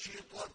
نُشِطَتْ